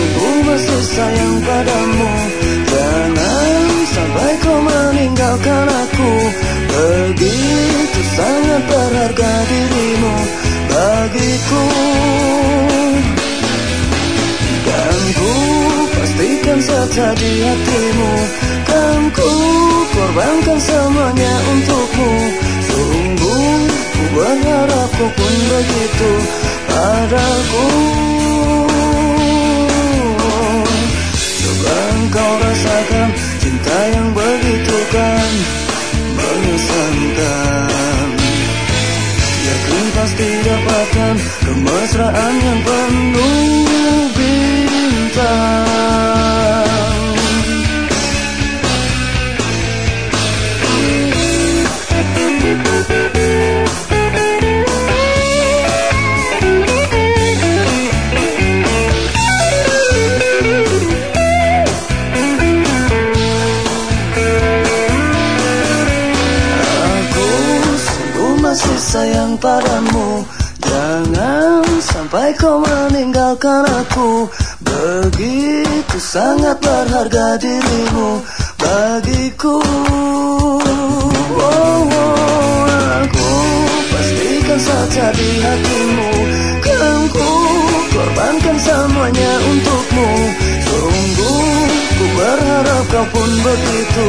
Sungguh masih sayang padamu. Jangan sampai kau meninggalkan aku. Begitu sangat berharga dirimu bagiku. Dan ku pastikan saja di hatimu Kan ku korbankan semuanya untukmu. Sungguh ku berharap pun begitu padaku Engkau rasakan cinta yang begitu kan? Mengesankan Yakin pasti dapatkan kemesraan yang penuh masih sayang padamu. Jangan sampai kau meninggalkan aku. Begitu sangat berharga dirimu bagiku. Oh, oh, Aku pastikan saja di hatimu. Kan ku korbankan semuanya untukmu. Sungguh ku berharap kau pun begitu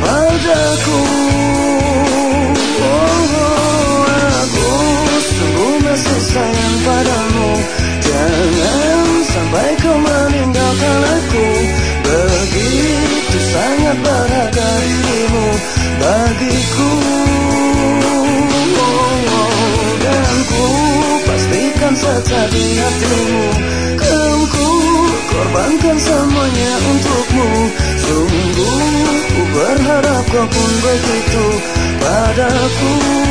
padaku sayang padamu. Jangan sampai kau meninggalkan aku. Begitu sangat berharga dirimu bagiku. Dan ku pastikan di hatimu. Kan ku korbankan semuanya untukmu. Sungguh ku berharap kau pun begitu padaku